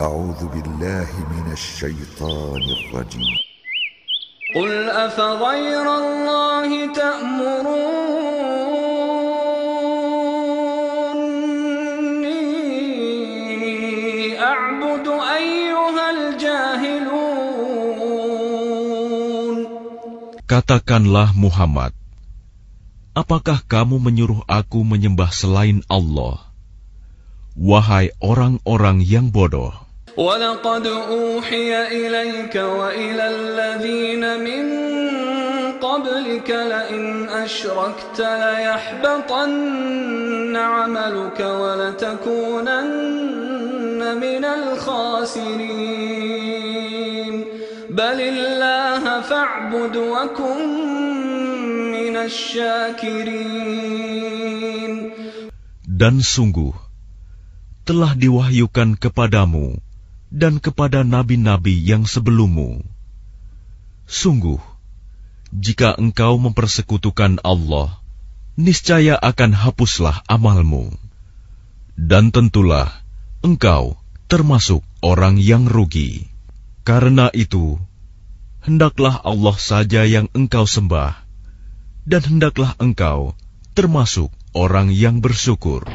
أعوذ بالله من الشيطان الرجيم قل أفغير الله تأمروني أعبد أيها الجاهلون Katakanlah Muhammad, apakah kamu menyuruh aku menyembah selain Allah? Wahai orang-orang yang bodoh, ولقد أوحي إليك وإلى الذين من قبلك لئن أشركت ليحبطن عملك ولتكونن من الخاسرين بل الله فاعبد وكن من الشاكرين dan sungguh telah diwahyukan kepadamu dan kepada nabi-nabi yang sebelummu. Sungguh, jika engkau mempersekutukan Allah, niscaya akan hapuslah amalmu. Dan tentulah engkau termasuk orang yang rugi. Karena itu, hendaklah Allah saja yang engkau sembah, dan hendaklah engkau termasuk orang yang bersyukur.